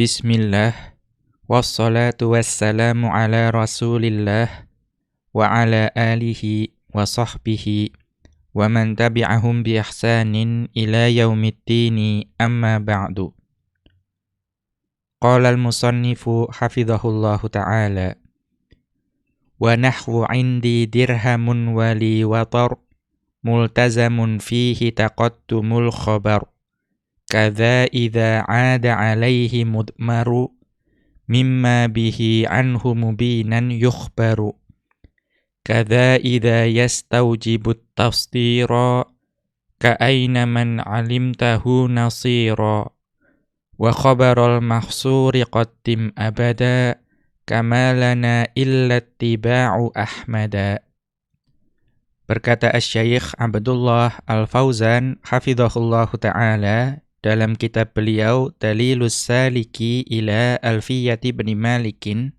Bismillah Wassalatu wassalamu ala rasulillah Wa ala alihi wa sahbihi Wa man tabi'ahum bi ihsanin ila yaumiddini amma ba'du Qala al-musannifu hafidhahullahu ta'ala Wa nahwu indi dirhamun wali watar Multazamun fihi taqattumul khabar Kadza idza 'ada 'alaihi mudmaru mimma bihi anhu mubinan yukhbaru. Kadza idza yastawjibu at-tasdira ka'aina man 'alimtahu nasira. Wa khabarul mahsuri qaddim abada kama lana illa ittiba'u ahmada. Berkata Asy-Syaikh Abdullah Al-Fauzan hafizahullahu taala dalam kitab beliau Dalilus Saliki ila Alfiyati bin Malikin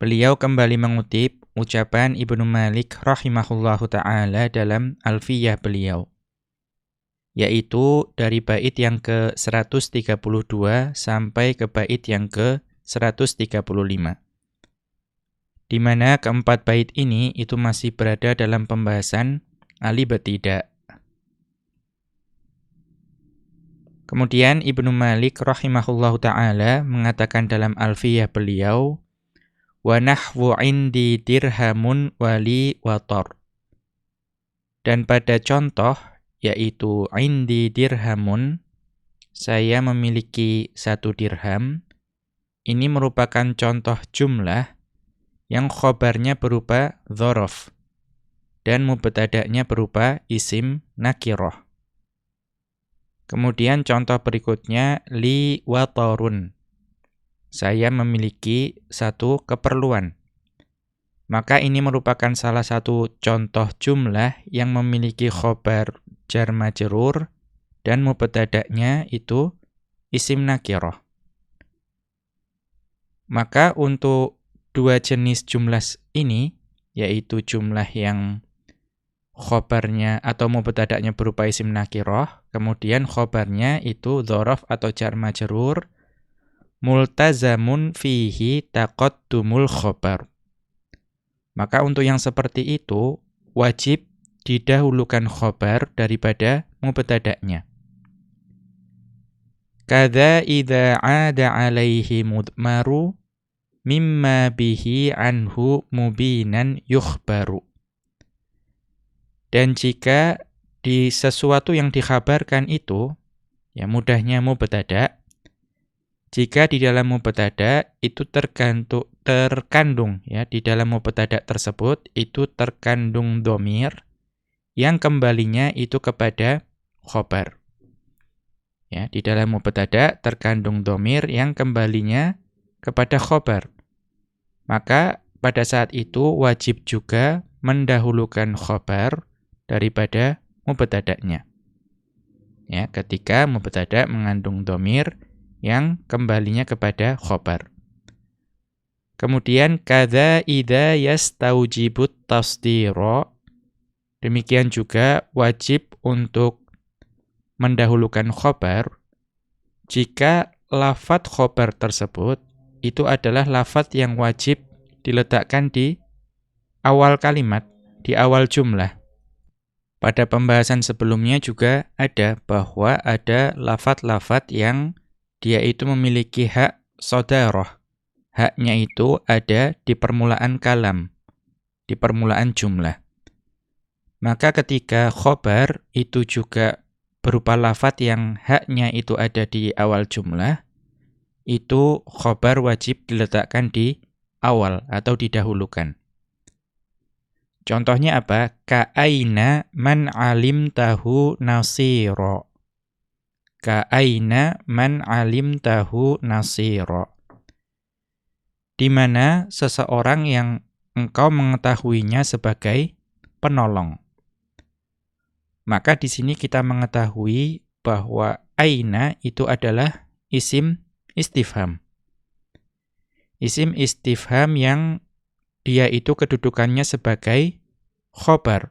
beliau kembali mengutip ucapan Ibnu Malik rahimahullahu taala dalam Alfiyah beliau yaitu dari bait yang ke-132 sampai ke bait yang ke-135 di mana keempat bait ini itu masih berada dalam pembahasan ali betidak Kemudian Ibnu Malik rahimahullahu taala mengatakan dalam Alfiyah beliau wa nahwu indi dirhamun wali wator. Dan pada contoh yaitu indi dirhamun saya memiliki satu dirham ini merupakan contoh jumlah yang khobarnya berupa dhorof dan mubtada'nya berupa isim nakiroh. Kemudian contoh berikutnya li watorun. Saya memiliki satu keperluan. Maka ini merupakan salah satu contoh jumlah yang memiliki khobar jar majrur dan mubtada'nya itu isim nakiroh. Maka untuk dua jenis jumlah ini, yaitu jumlah yang khobarnya atau mubtada'nya berupa isim nakiroh, kemudian khobarnya itu dhorof atau jar majrur, multazamun fihi taqaddumul khobar. Maka untuk yang seperti itu, wajib didahulukan khobar daripada mubtada'nya. Kada idza 'ada 'alaihi mudmaru mimma bihi anhu mubinan yukhbaru. Dan jika di sesuatu yang dikhabarkan itu, ya mudahnya mubtada, jika di dalam mubtada itu terkandung ya di dalam mubtada tersebut itu terkandung domir yang kembalinya itu kepada khobar. Ya, di dalam mubtada terkandung domir yang kembalinya kepada khobar. Maka pada saat itu wajib juga mendahulukan khobar daripada mubtada'nya. Ya, ketika mubtada' mengandung domir yang kembalinya kepada khobar. Kemudian kada idza yastaujibut tasdira demikian juga wajib untuk mendahulukan khobar jika lafat khobar tersebut itu adalah lafat yang wajib diletakkan di awal kalimat, di awal jumlah. Pada pembahasan sebelumnya juga ada bahwa ada lafat-lafat yang dia itu memiliki hak sodaroh. Haknya itu ada di permulaan kalam, di permulaan jumlah. Maka ketika khobar itu juga berupa lafat yang haknya itu ada di awal jumlah, itu khobar wajib diletakkan di awal atau didahulukan. Contohnya apa? Ka'aina man alim tahu nasiro. Ka'aina man alim tahu nasiro. Di mana seseorang yang engkau mengetahuinya sebagai penolong. Maka di sini kita mengetahui bahwa aina itu adalah isim istifham. Isim istifham yang dia itu kedudukannya sebagai khobar.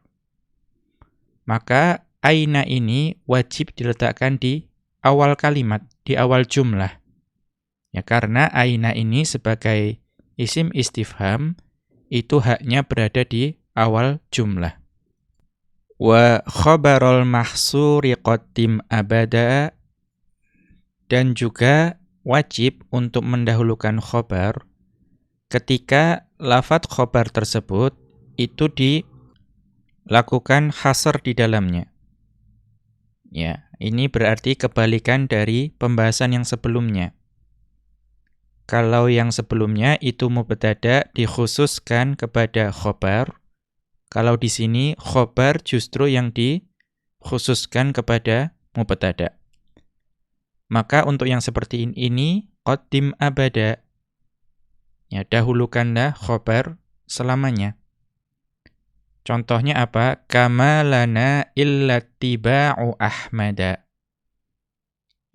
Maka aina ini wajib diletakkan di awal kalimat, di awal jumlah. Ya karena aina ini sebagai isim istifham itu haknya berada di awal jumlah. Wa khabarul mahsuri qaddim abada dan juga wajib untuk mendahulukan khobar ketika lafat khobar tersebut itu dilakukan hasr di dalamnya. Ya, ini berarti kebalikan dari pembahasan yang sebelumnya. Kalau yang sebelumnya itu mubtada dikhususkan kepada khobar, kalau di sini khobar justru yang dikhususkan kepada mubtada. Maka untuk yang seperti ini, qaddim abada. Ya, dahulukanlah khobar selamanya. Contohnya apa? Kama lana illa tiba'u ahmada.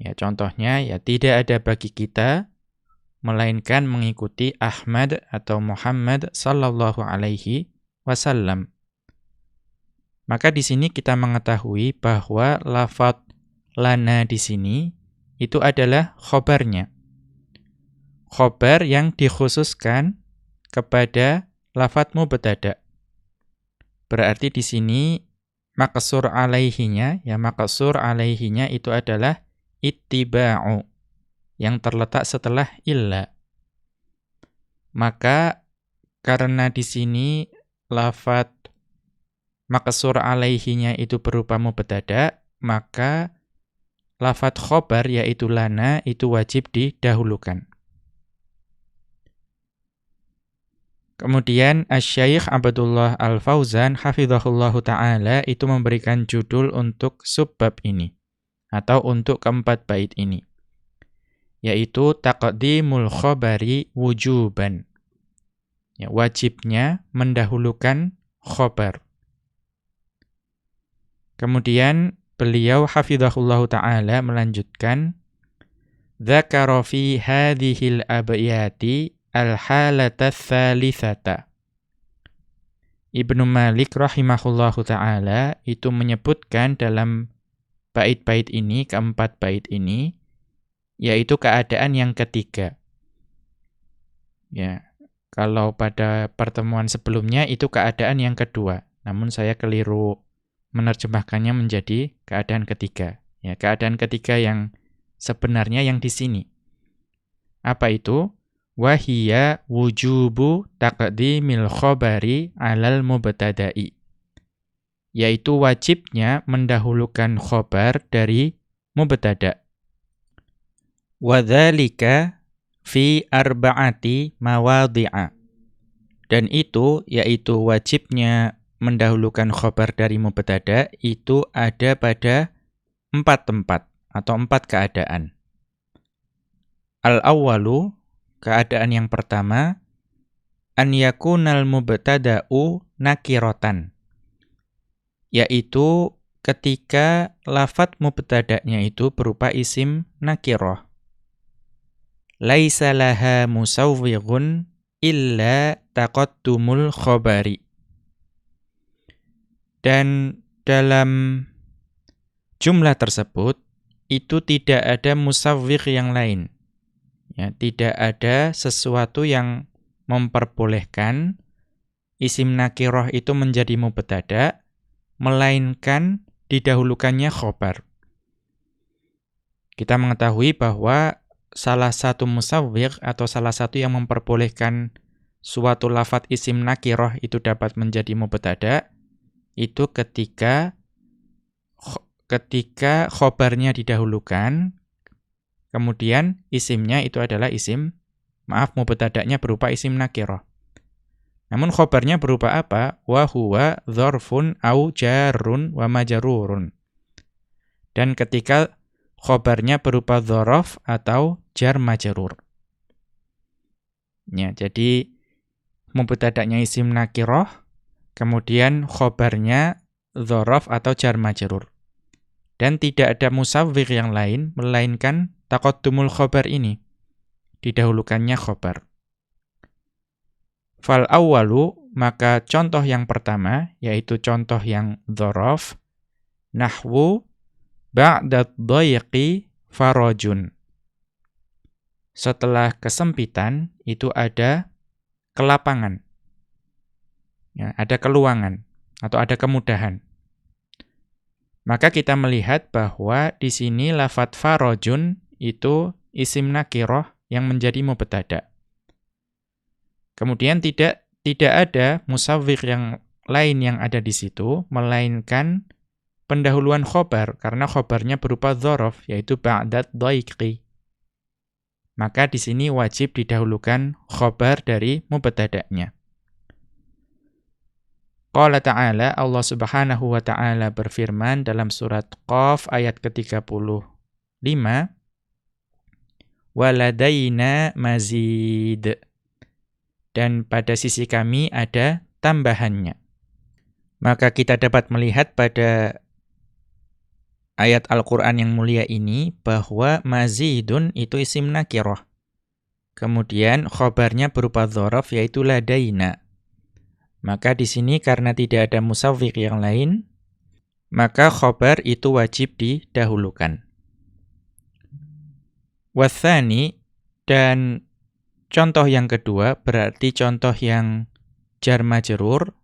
Ya, contohnya ya tidak ada bagi kita melainkan mengikuti Ahmad atau Muhammad sallallahu alaihi wasallam. Maka di sini kita mengetahui bahwa lafaz lana di sini itu adalah khobarnya. Khobar yang dikhususkan kepada lafat mubtada. Berarti di sini maqsur alaihinya, ya maqsur alaihinya itu adalah ittiba'u yang terletak setelah illa. Maka karena di sini lafat maqsur alaihinya itu berupa mubtada, maka lafat khobar yaitu lana itu wajib didahulukan. Kemudian Asy-Syaikh Abdullah Al-Fauzan hafizahullahu taala itu memberikan judul untuk subbab ini atau untuk keempat bait ini yaitu taqdimul khabari wujuban. Ya, wajibnya mendahulukan khobar. Kemudian beliau hafizahullahu taala melanjutkan dzakara hadhil abyati al-halata tsalitsata Ibnu Malik rahimahullahu taala itu menyebutkan dalam bait-bait ini keempat bait ini yaitu keadaan yang ketiga ya kalau pada pertemuan sebelumnya itu keadaan yang kedua namun saya keliru menerjemahkannya menjadi keadaan ketiga. Ya, keadaan ketiga yang sebenarnya yang di sini. Apa itu? Wahia wujubu taqdimil khobari alal mubtada'i. Yaitu wajibnya mendahulukan khobar dari mubtada. Wadhalika fi arba'ati mawadhi'a. Dan itu yaitu wajibnya mendahulukan khobar dari mubtada itu ada pada empat tempat atau empat keadaan. Al-awwalu, keadaan yang pertama, an yakunal mubtada'u nakirotan. Yaitu ketika lafat mubtada'nya itu berupa isim nakiroh. Laisa laha musawwighun illa taqaddumul khobari dan dalam jumlah tersebut itu tidak ada musawwir yang lain. Ya, tidak ada sesuatu yang memperbolehkan isim nakiroh itu menjadi mubtada, melainkan didahulukannya khobar. Kita mengetahui bahwa salah satu musawwir atau salah satu yang memperbolehkan suatu lafat isim nakiroh itu dapat menjadi mubtada itu ketika ketika khobarnya didahulukan, kemudian isimnya itu adalah isim, maaf mubtada'nya berupa isim nakirah. Namun khobarnya berupa apa? Wa huwa au jarun wa majrurun. Dan ketika khobarnya berupa dzaraf atau jar majrur. Ya, jadi mubtada'nya isim nakirah, Kemudian khobarnya dhorof atau jar majrur. Dan tidak ada musawwir yang lain, melainkan takotumul khobar ini. Didahulukannya khobar. Fal awalu, maka contoh yang pertama, yaitu contoh yang dhorof, nahwu ba'dat doyqi farojun. setelah kesempitan itu ada kelapangan. Ya, ada keluangan atau ada kemudahan. Maka kita melihat bahwa di sini lafat farojun itu isim nakiroh yang menjadi mubtada. Kemudian tidak tidak ada musawwir yang lain yang ada di situ, melainkan pendahuluan khobar, karena khobarnya berupa dhorof, yaitu ba'dat doikri. Maka di sini wajib didahulukan khobar dari mubtada'nya. Qala ta'ala, Allah subhanahu wa ta'ala berfirman dalam surat Qaf ayat ke-35, Waladaina mazid. Dan pada sisi kami ada tambahannya. Maka kita dapat melihat pada ayat Al-Quran yang mulia ini bahwa mazidun itu isim nakiroh. Kemudian khobarnya berupa dhorof yaitu ladaina. Maka di sini karena tidak ada musawwik yang lain, maka khobar itu wajib didahulukan. Wathani dan contoh yang kedua berarti contoh yang jar majrur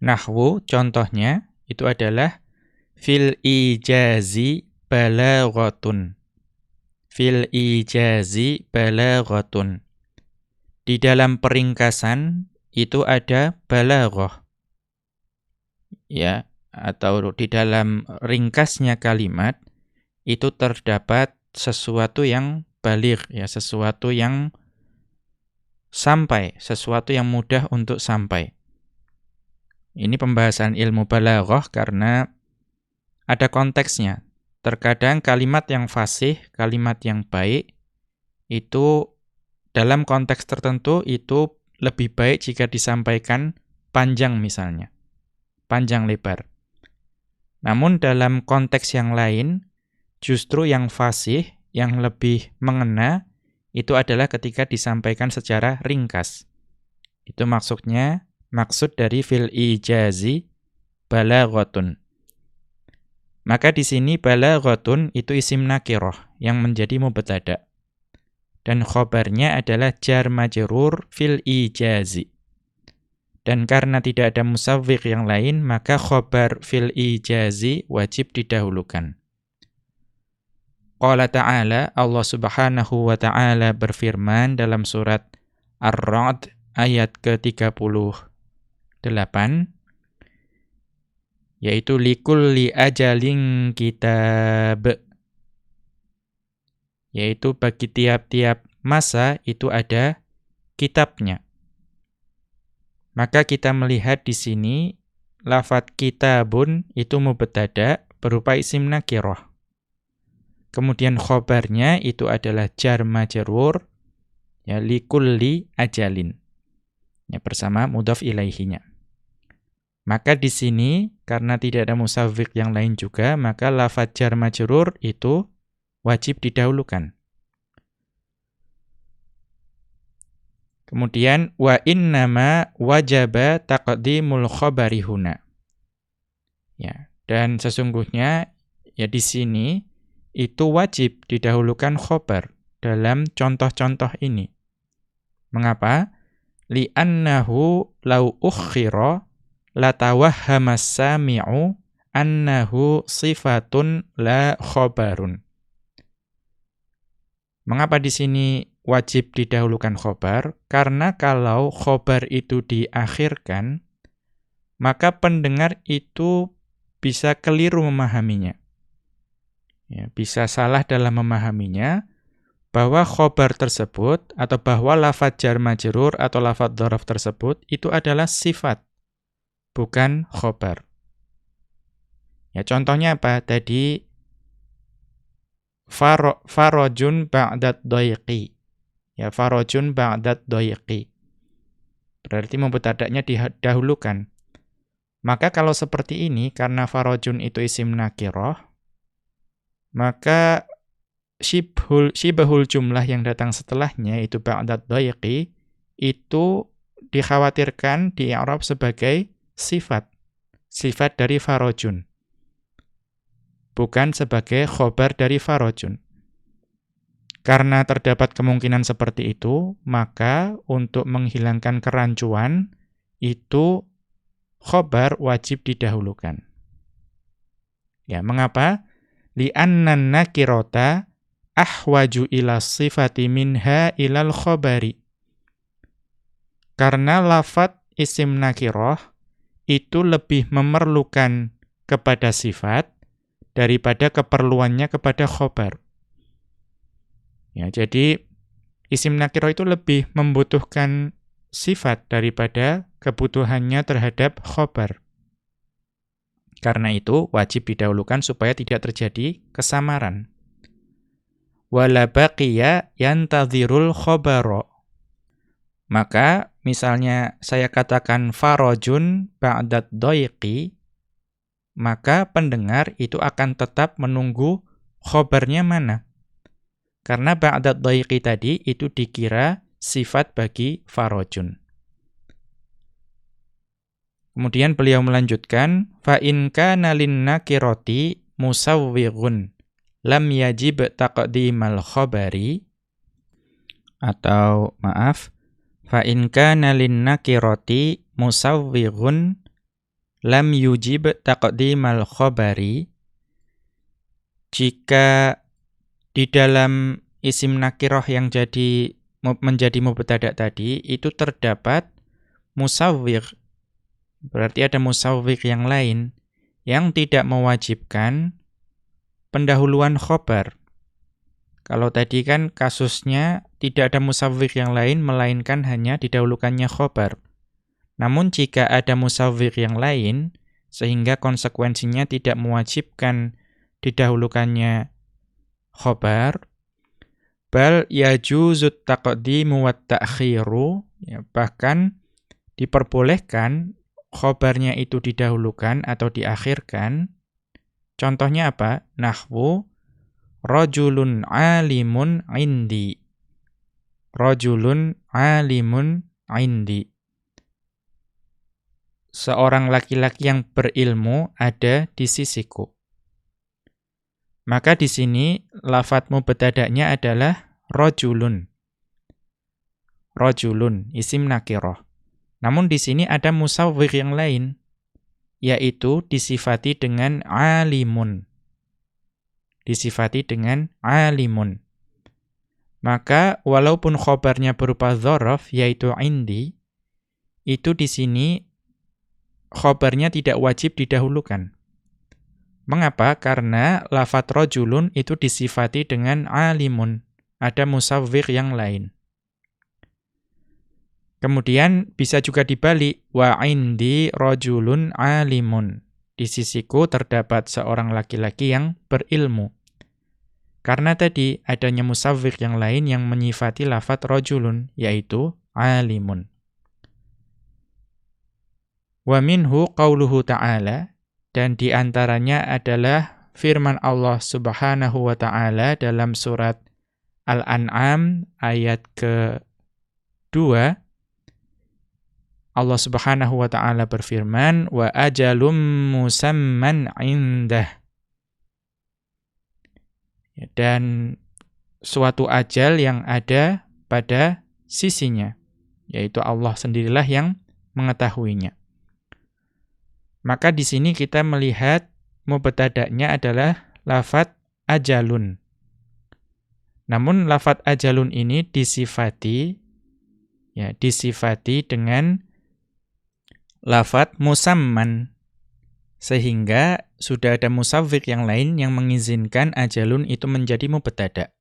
Nahwu contohnya itu adalah fil ijazi balaghatun. Fil ijazi balaghatun. Di dalam peringkasan itu ada balaghah. Ya, atau di dalam ringkasnya kalimat itu terdapat sesuatu yang balik ya, sesuatu yang sampai, sesuatu yang mudah untuk sampai. Ini pembahasan ilmu balaghah karena ada konteksnya. Terkadang kalimat yang fasih, kalimat yang baik itu dalam konteks tertentu itu lebih baik jika disampaikan panjang misalnya. Panjang lebar. Namun dalam konteks yang lain justru yang fasih, yang lebih mengena itu adalah ketika disampaikan secara ringkas. Itu maksudnya maksud dari fil ijazi balaghatun. Maka di sini balaghatun itu isim nakiroh yang menjadi mubtada. Dan khobarnya adalah jar majrur fil ijazi. Dan karena tidak ada musawwiq yang lain, maka khobar fil ijazi wajib didahulukan. Qala ta'ala, Allah subhanahu wa ta'ala berfirman dalam surat Ar-Ra'd ayat ke-30 8 yaitu likulli ajalin kitab yaitu bagi tiap-tiap masa itu ada kitabnya. Maka kita melihat di sini lafat kitabun itu mubtada berupa isim nakirah. Kemudian khobarnya itu adalah jar majrur ya likulli ajalin. Ya bersama mudhaf ilaihinya. Maka di sini karena tidak ada musawwik yang lain juga, maka lafaz jar majrur itu wajib didahulukan. Kemudian wa innama wajaba taqdimul khabari huna. Ya, dan sesungguhnya ya di sini itu wajib didahulukan khobar dalam contoh-contoh ini. Mengapa? Li'annahu lau ukhira latawahhamas sami'u annahu sifatun la khobarun. Mengapa di sini wajib didahulukan khobar? Karena kalau khobar itu diakhirkan, maka pendengar itu bisa keliru memahaminya. Ya, bisa salah dalam memahaminya bahwa khobar tersebut atau bahwa lafad jar majrur atau lafad dhorof tersebut itu adalah sifat bukan khobar. Ya contohnya apa? Tadi faro, farojun ba'dat doyqi. Ya farojun ba'dat doyqi. Berarti mubtada'nya didahulukan. Maka kalau seperti ini karena farojun itu isim nakiroh, maka shibhul shibahul jumlah yang datang setelahnya itu ba'dat doyqi itu dikhawatirkan di Arab sebagai sifat. Sifat dari farojun. Bukan sebagai khobar dari farojun. Karena terdapat kemungkinan seperti itu, maka untuk menghilangkan kerancuan, itu khobar wajib didahulukan. Ya, mengapa? Li'annan nakirota ahwaju ila sifati minha ilal khobari. Karena lafat isim nakiroh itu lebih memerlukan kepada sifat daripada keperluannya kepada khobar. Ya, jadi isim nakiro itu lebih membutuhkan sifat daripada kebutuhannya terhadap khobar. Karena itu wajib didahulukan supaya tidak terjadi kesamaran. Wala baqiya yantadhirul khobaro. Maka misalnya saya katakan farojun ba'dad doiqi, maka pendengar itu akan tetap menunggu khobarnya mana. Karena ba'dad dhaiqi tadi itu dikira sifat bagi farojun. Kemudian beliau melanjutkan, fa in kana linnakirati musawwighun lam yajib taqdimal khabari atau maaf fa in kana linnakirati musawwighun lam yujib taqdimal khabari jika di dalam isim nakiroh yang jadi menjadi mubtada tadi itu terdapat musawwir. Berarti ada musawwir yang lain yang tidak mewajibkan pendahuluan khobar. Kalau tadi kan kasusnya tidak ada musawwir yang lain melainkan hanya didahulukannya khobar. Namun jika ada musawwir yang lain sehingga konsekuensinya tidak mewajibkan didahulukannya khobar bal yajuzut taqdimu wat ta'khiru ya, bahkan diperbolehkan khobarnya itu didahulukan atau diakhirkan contohnya apa nahwu rajulun alimun indi rajulun alimun indi seorang laki-laki yang berilmu ada di sisiku maka di sini lafat mubtada'nya adalah rojulun. Rojulun, isim nakiroh. Namun di sini ada musawwir yang lain, yaitu disifati dengan alimun. Disifati dengan alimun. Maka walaupun khobarnya berupa dhorof, yaitu indi, itu di sini khobarnya tidak wajib didahulukan. Mengapa? Karena lafat rojulun itu disifati dengan alimun. Ada musawwir yang lain. Kemudian bisa juga dibalik. Wa indi rojulun alimun. Di sisiku terdapat seorang laki-laki yang berilmu. Karena tadi adanya musawwir yang lain yang menyifati lafat rojulun, yaitu alimun. Wa minhu qawluhu ta'ala, dan di antaranya adalah firman Allah Subhanahu wa taala dalam surat Al-An'am ayat ke-2 Allah Subhanahu wa taala berfirman wa ajalum musamman indah ya, dan suatu ajal yang ada pada sisinya yaitu Allah sendirilah yang mengetahuinya maka di sini kita melihat mubtada'nya adalah lafat ajalun. Namun lafat ajalun ini disifati ya, disifati dengan lafat musamman sehingga sudah ada musawwir yang lain yang mengizinkan ajalun itu menjadi mubtada.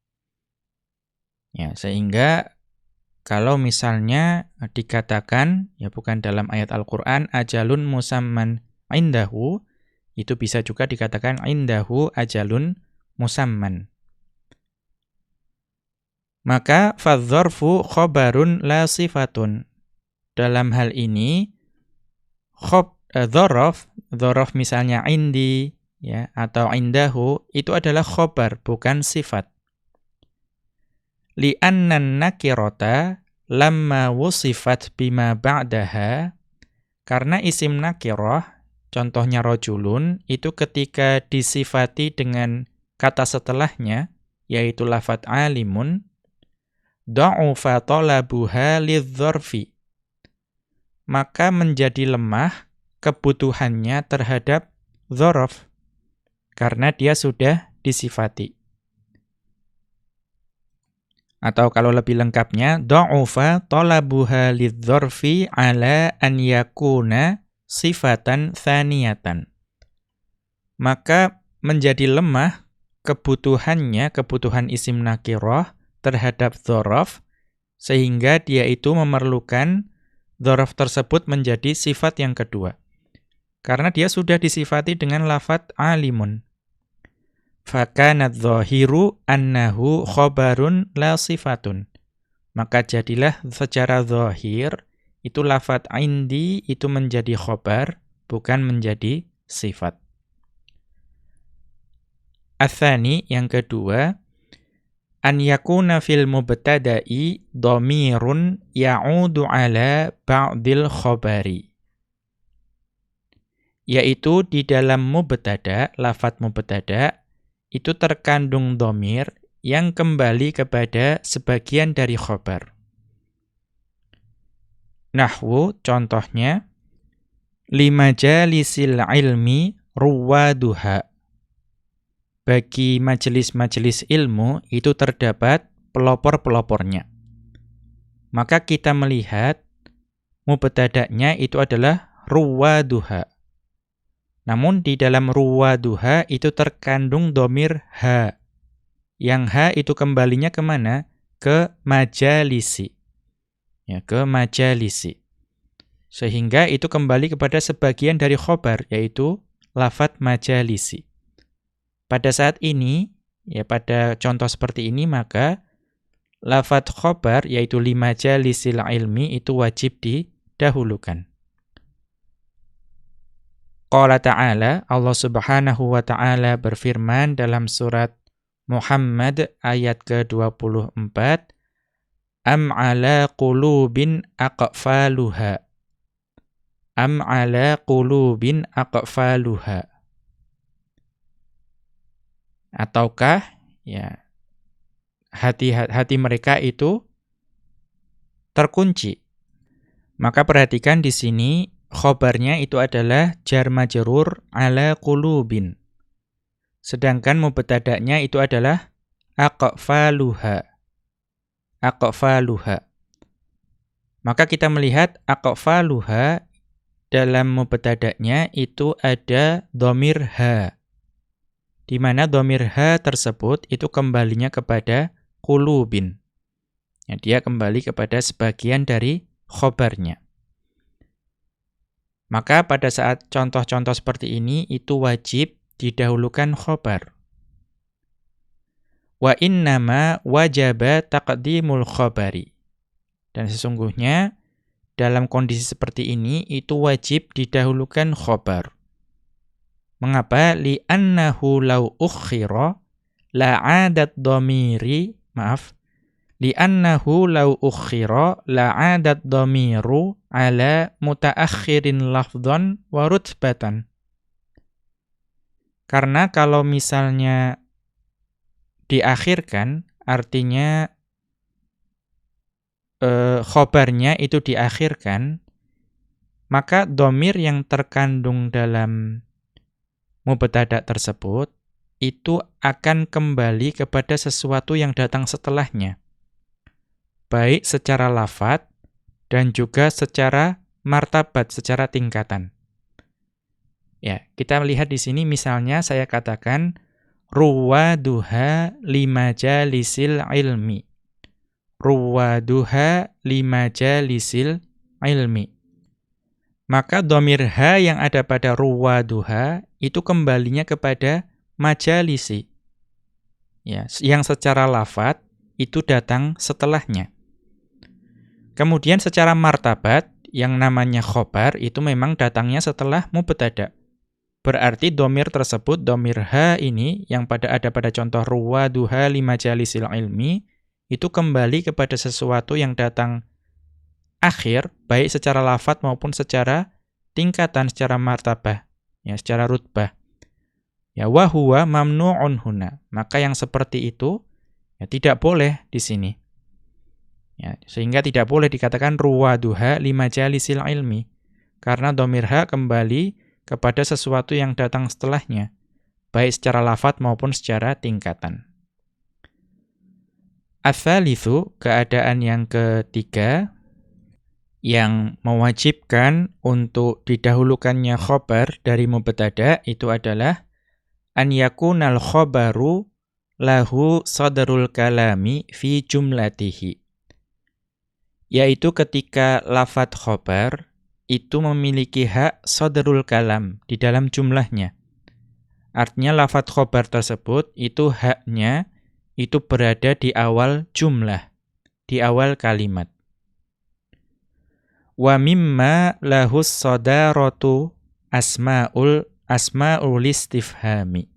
Ya, sehingga kalau misalnya dikatakan ya bukan dalam ayat Al-Qur'an ajalun musamman indahu itu bisa juga dikatakan indahu ajalun musamman. Maka fadzarfu khobarun la sifatun. Dalam hal ini khob uh, dhorof, dhorof misalnya indi ya atau indahu itu adalah khobar bukan sifat. Li'annan nakirota lamma wusifat bima ba'daha karena isim nakirah Contohnya rojulun, itu ketika disifati dengan kata setelahnya, yaitu lafat alimun, da'ufa talabuha lidzarfi. Maka menjadi lemah kebutuhannya terhadap dzaraf karena dia sudah disifati. Atau kalau lebih lengkapnya, da'ufa talabuha lidzarfi ala an yakuna sifatan thaniyatan. Maka menjadi lemah kebutuhannya, kebutuhan isim nakirah terhadap dzaraf sehingga dia itu memerlukan dzaraf tersebut menjadi sifat yang kedua. Karena dia sudah disifati dengan lafat alimun fakanat zahiru annahu khobarun la sifatun. Maka jadilah secara zahir, itu lafat indi itu menjadi khobar, bukan menjadi sifat. Athani, yang kedua, an yakuna fil mubtada'i dhamirun ya'udu ala ba'dil khobari. Yaitu di dalam mubtada, lafat mubtada, itu terkandung domir yang kembali kepada sebagian dari khobar. Nahwu contohnya, lima jalisil ilmi ruwaduha. Bagi majelis-majelis ilmu itu terdapat pelopor-pelopornya. Maka kita melihat mubtada'nya itu adalah ruwaduha. Namun di dalam ruwaduha itu terkandung domir ha. Yang ha itu kembalinya ke mana? Ke majalisi. Ya, ke majalisi. Sehingga itu kembali kepada sebagian dari khobar, yaitu lafat majalisi. Pada saat ini, ya pada contoh seperti ini, maka lafat khobar, yaitu lima jalisil ilmi, itu wajib didahulukan. Qala ta'ala, Allah subhanahu wa ta'ala berfirman dalam surat Muhammad ayat ke-24, Am ala qulubin aqfaluha. Am ala qulubin aqfaluha. Ataukah ya hati hati mereka itu terkunci. Maka perhatikan di sini khobarnya itu adalah jar majrur ala qulubin. Sedangkan mubtada'nya itu adalah aqfaluha. Aqfaluha. Maka kita melihat aqfaluha dalam mubtada'nya itu ada dhamir ha. Di mana dhamir ha tersebut itu kembalinya kepada qulubin. Ya, dia kembali kepada sebagian dari khobarnya. Maka pada saat contoh-contoh seperti ini itu wajib didahulukan khobar. Wa innama wajaba taqdimul khobari. Dan sesungguhnya dalam kondisi seperti ini itu wajib didahulukan khobar. Mengapa? Li'annahu lau ukhira la'adat domiri, maaf, li'annahu law ukhira la'adat dhamiru ala mutaakhirin lafdhan wa rutbatan. Karena kalau misalnya diakhirkan artinya e, khobarnya itu diakhirkan maka domir yang terkandung dalam mubtada tersebut itu akan kembali kepada sesuatu yang datang setelahnya baik secara lafat dan juga secara martabat, secara tingkatan. Ya, kita melihat di sini misalnya saya katakan ruwaduha lima jalisil ilmi. Ruwaduha lima jalisil ilmi. Maka domir ha yang ada pada ruwaduha itu kembalinya kepada majalisi. Ya, yang secara lafat itu datang setelahnya. Kemudian secara martabat, yang namanya khobar itu memang datangnya setelah mubtada. Berarti domir tersebut, domir ha ini, yang pada ada pada contoh ruwa duha lima jalisil ilmi, itu kembali kepada sesuatu yang datang akhir, baik secara lafat maupun secara tingkatan, secara martabah, ya, secara rutbah. Ya, wahuwa mamnu'un huna. Maka yang seperti itu, Ya, tidak boleh di sini. Ya, sehingga tidak boleh dikatakan ruwaduha lima jalisil ilmi. Karena domirha kembali kepada sesuatu yang datang setelahnya. Baik secara lafat maupun secara tingkatan. Athalithu, keadaan yang ketiga, yang mewajibkan untuk didahulukannya khobar dari mubtada itu adalah an yakunal khobaru lahu sadrul kalami fi jumlatihi. Yaitu ketika lafat khobar itu memiliki hak sadrul kalam di dalam jumlahnya. Artinya lafat khobar tersebut itu haknya itu berada di awal jumlah di awal kalimat Wa mimma lahus sadaratu asma'ul asma'ul istifhami.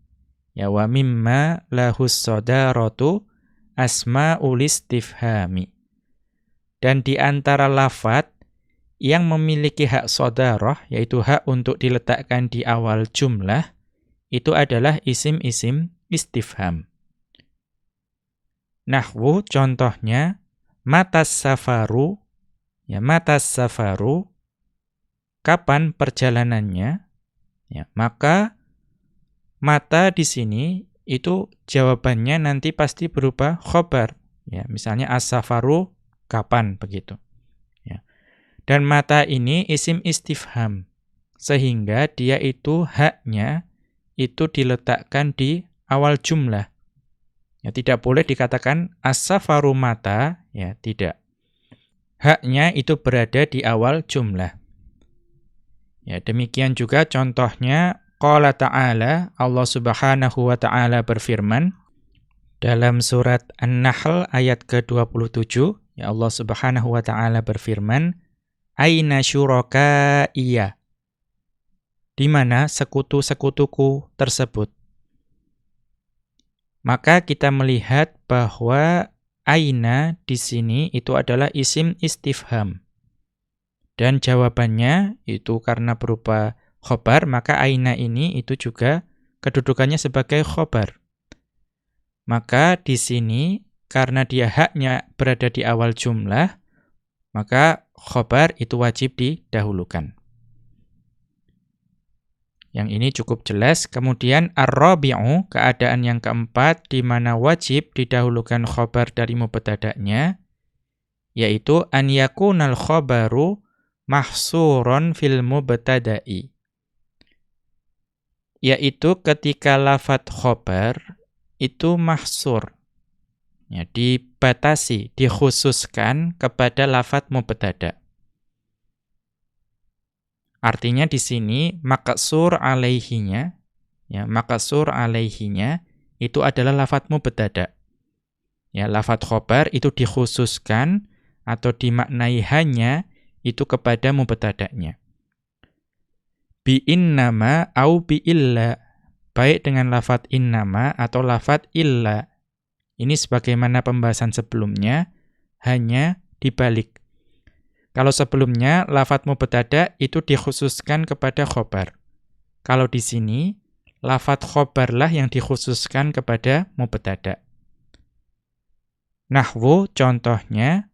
Ya wa mimma lahus sadaratu asma'ul istifhami. Dan di antara lafat yang memiliki hak sodaroh, yaitu hak untuk diletakkan di awal jumlah, itu adalah isim-isim istifham. Nahwu contohnya, matas safaru Ya, mata safaru kapan perjalanannya? Ya, maka mata di sini itu jawabannya nanti pasti berupa khobar. Ya, misalnya as-safaru kapan begitu. Ya. Dan mata ini isim istifham. Sehingga dia itu haknya itu diletakkan di awal jumlah. Ya, tidak boleh dikatakan as-safaru mata, ya, tidak haknya itu berada di awal jumlah. Ya, demikian juga contohnya qala ta'ala Allah Subhanahu wa taala berfirman dalam surat An-Nahl ayat ke-27 ya Allah Subhanahu wa taala berfirman aina iya di mana sekutu-sekutuku tersebut maka kita melihat bahwa aina di sini itu adalah isim istifham. Dan jawabannya itu karena berupa khobar, maka aina ini itu juga kedudukannya sebagai khobar. Maka di sini karena dia haknya berada di awal jumlah, maka khobar itu wajib didahulukan. Yang ini cukup jelas. Kemudian ar-rabi'u, keadaan yang keempat di mana wajib didahulukan khobar dari mubtada'nya yaitu an yakunal khobaru mahsuron fil mubtada'i. Yaitu ketika lafat khobar itu mahsur. Ya, dibatasi, dikhususkan kepada lafat mubtada'. Artinya di sini makasur alaihinya, ya makasur alaihinya itu adalah lafat mubtada. Ya, lafat khobar itu dikhususkan atau dimaknai hanya itu kepada mubtada'nya. Bi innama au bi illa, baik dengan lafat innama atau lafat illa. Ini sebagaimana pembahasan sebelumnya, hanya dibalik. Kalau sebelumnya lafat mubtada itu dikhususkan kepada khobar. Kalau di sini lafat khobarlah yang dikhususkan kepada mubtada. Nahwu contohnya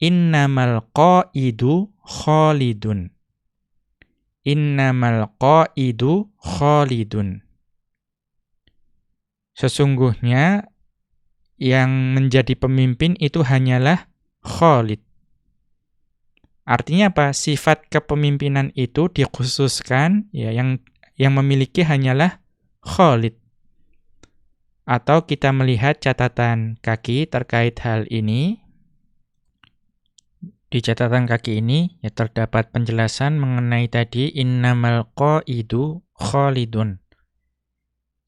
innamal qaidu khalidun. Innamal qaidu khalidun. Sesungguhnya yang menjadi pemimpin itu hanyalah Khalid. Artinya apa? Sifat kepemimpinan itu dikhususkan ya yang yang memiliki hanyalah Khalid. Atau kita melihat catatan kaki terkait hal ini. Di catatan kaki ini ya terdapat penjelasan mengenai tadi innamal qaidu Khalidun.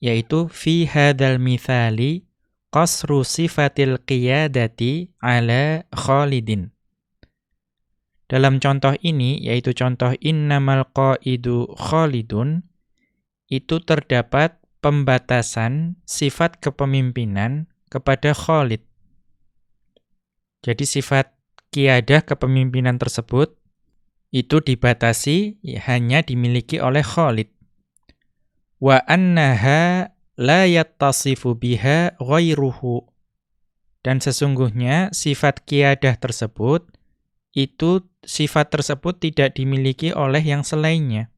Yaitu fi hadzal mithali qasru sifatil qiyadati ala Khalidin dalam contoh ini, yaitu contoh innamal qaidu khalidun, itu terdapat pembatasan sifat kepemimpinan kepada Khalid. Jadi sifat kiadah kepemimpinan tersebut itu dibatasi hanya dimiliki oleh Khalid. Wa annaha la yattasifu biha ghairuhu. Dan sesungguhnya sifat kiadah tersebut, itu sifat tersebut tidak dimiliki oleh yang selainnya.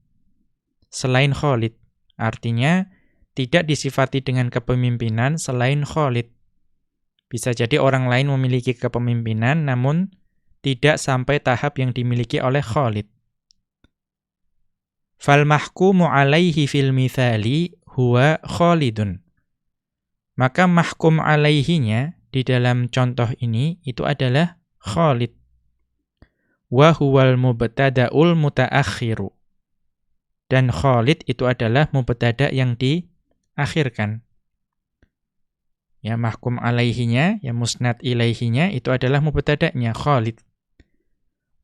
Selain Khalid. Artinya, tidak disifati dengan kepemimpinan selain Khalid. Bisa jadi orang lain memiliki kepemimpinan, namun tidak sampai tahap yang dimiliki oleh Khalid. Fal mahkumu alaihi fil mithali huwa Khalidun. Maka mahkum alaihinya di dalam contoh ini itu adalah Khalid. Wa huwal mubtada'ul mutaakhiru. Dan Khalid itu adalah mubtada yang diakhirkan. Ya mahkum alaihinya, ya musnad ilaihinya itu adalah mubtada'nya Khalid.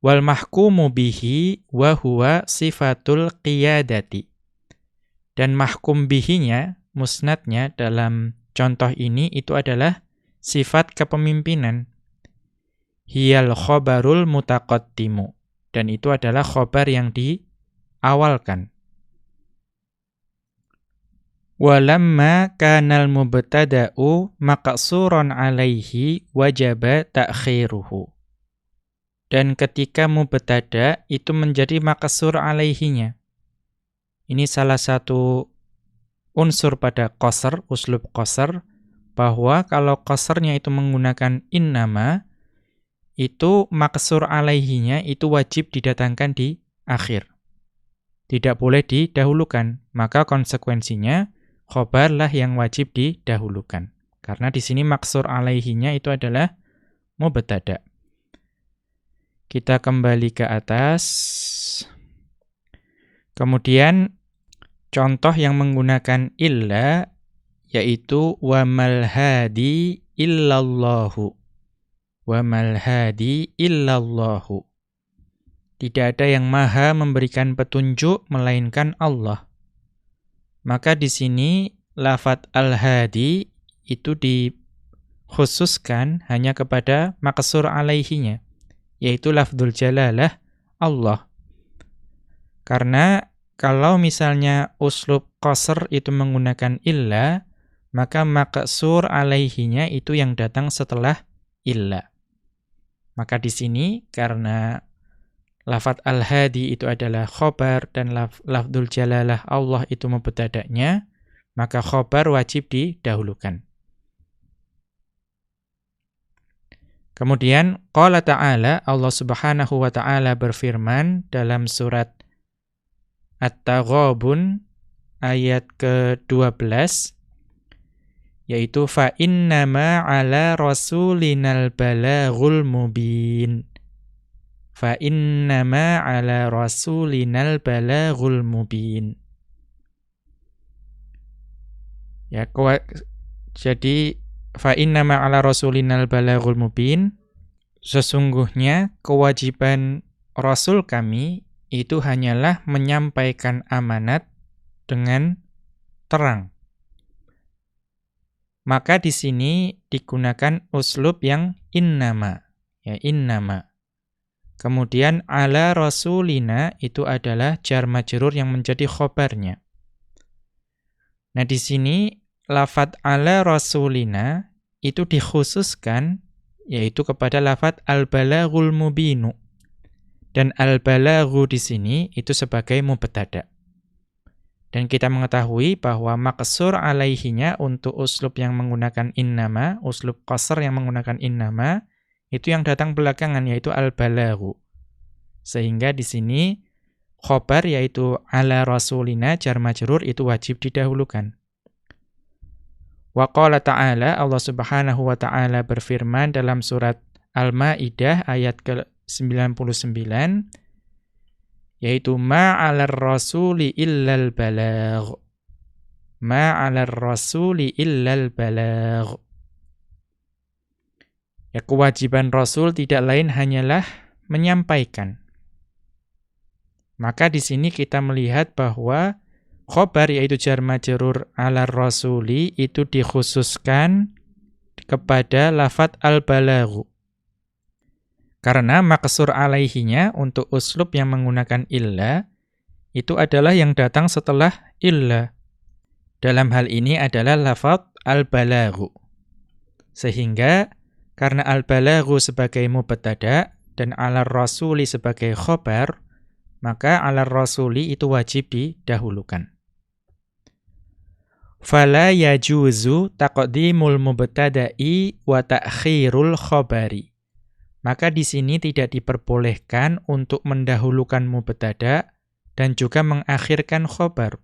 Wal mahkumu bihi wa huwa sifatul qiyadati. Dan mahkum bihinya, musnadnya dalam contoh ini itu adalah sifat kepemimpinan. Hiyal khobarul mutaqaddimu. Dan itu adalah khobar yang diawalkan. Walamma kanal mubtada'u maqsuran alaihi wajaba ta'khiruhu. Dan ketika mubtada itu menjadi maqsur alaihinya. Ini salah satu unsur pada qasr, uslub qasr, bahwa kalau kosernya itu menggunakan innama, itu maksur alaihinya itu wajib didatangkan di akhir. Tidak boleh didahulukan. Maka konsekuensinya, khobarlah yang wajib didahulukan. Karena di sini maksur alaihinya itu adalah mubtada. Kita kembali ke atas. Kemudian, contoh yang menggunakan illa yaitu wa mal hadi illallahu wa mal hadi illallahu. Tidak ada yang maha memberikan petunjuk melainkan Allah. Maka di sini lafat al-hadi itu dikhususkan hanya kepada maksur alaihinya yaitu lafzul jalalah Allah. Karena kalau misalnya uslub qasr itu menggunakan illa maka maksur alaihinya itu yang datang setelah illa. Maka di sini karena lafat al-hadi itu adalah khobar dan laf, lafdul jalalah Allah itu mubtada'nya, maka khobar wajib didahulukan. Kemudian qala ta'ala Allah Subhanahu wa taala berfirman dalam surat At-Taghabun ayat ke-12 yaitu fa innama ala rasulinal balaghul mubin. Fa innama ala rasulinal balaghul mubin. Ya jadi fa innama ala rasulinal balaghul mubin sesungguhnya kewajiban rasul kami itu hanyalah menyampaikan amanat dengan terang maka di sini digunakan uslub yang innama. Ya, innama. Kemudian ala rasulina itu adalah jar majrur yang menjadi khobarnya. Nah, di sini lafat ala rasulina itu dikhususkan yaitu kepada lafat al-balaghul mubinu. Dan al-balaghu di sini itu sebagai mubtada'. Dan kita mengetahui bahwa maksur alaihinya untuk uslub yang menggunakan innama, uslub qasr yang menggunakan innama, itu yang datang belakangan yaitu al-balaghu. Sehingga di sini khobar yaitu ala rasulina jar majrur itu wajib didahulukan. Wa qala ta'ala Allah Subhanahu wa taala berfirman dalam surat Al-Maidah ayat ke-99 yaitu ma'alar rasuli illal balagh. Ma'alar rasuli illal balagh. Ya kewajiban Rasul tidak lain hanyalah menyampaikan. Maka di sini kita melihat bahwa khobar yaitu jar majrur ala rasuli itu dikhususkan kepada lafat al-balaghu. Karena maksur alaihinya untuk uslub yang menggunakan illa, itu adalah yang datang setelah illa. Dalam hal ini adalah lafad al-balaghu. Sehingga Karena al-balaghu sebagai mubtada dan ala rasuli sebagai khobar, maka ala rasuli itu wajib didahulukan. Fala yajuzu taqdimul mubtada'i wa ta'khirul khabari. Maka di sini tidak diperbolehkan untuk mendahulukan mubtada dan juga mengakhirkan khobar.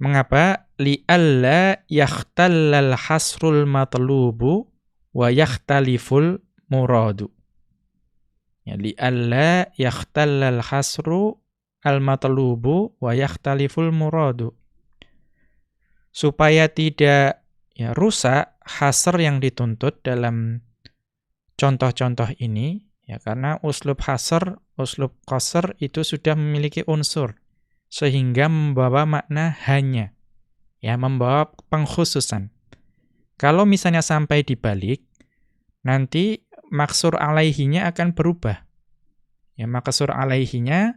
Mengapa? Li'alla yakhtallal hasrul matlubu wa yakhtaliful muradu. Ya, li'alla yakhtallal hasru al matlubu wa yakhtaliful muradu. Supaya tidak ya rusak hasr yang dituntut dalam contoh-contoh ini ya karena uslub hasr, uslub qasr itu sudah memiliki unsur sehingga membawa makna hanya ya membawa pengkhususan. Kalau misalnya sampai dibalik nanti maksur alaihinya akan berubah. Ya maksur alaihinya